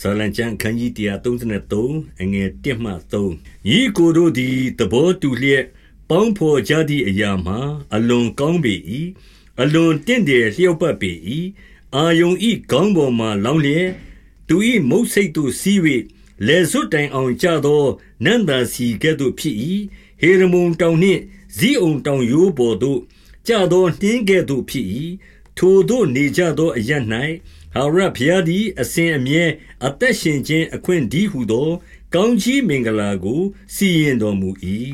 ဆာလံကျမ်းခန်းကြီး133အငယ်1မှ3ညီကိုတို့သည်သဘောတူလျက်ပေါင်းဖော်ကြသည့်အရာမှာအလွန်ကောင်းပေ၏အလွန်တင့်တယ်လျှောက်ပတ်ပေ၏အာယုံဤခေါင်းပေါ်မှလောင်းလျက်သူ၏မုတ်စိတ်သို့စီး၍လေစွတ်တိုင်အောင်ကြသောနန္တာစီကဲ့သို့ဖြစ်၏ဟေရမုန်တောင်နှင့်ဇီးအုံတောင်ရိုးပေါ်သို့ကြသောနှင်းကဲ့သို့ဖြစ်၏ထိုသို့နေကြသောအရ၌ ဟာရဘုရားသည် အစဉ်အမြဲ အသက်ရှင်ခြင်း အခွင့်ဒီဟုသော ကောင်းကြီးမင်္ဂလာကို စီရင်တော်မူ၏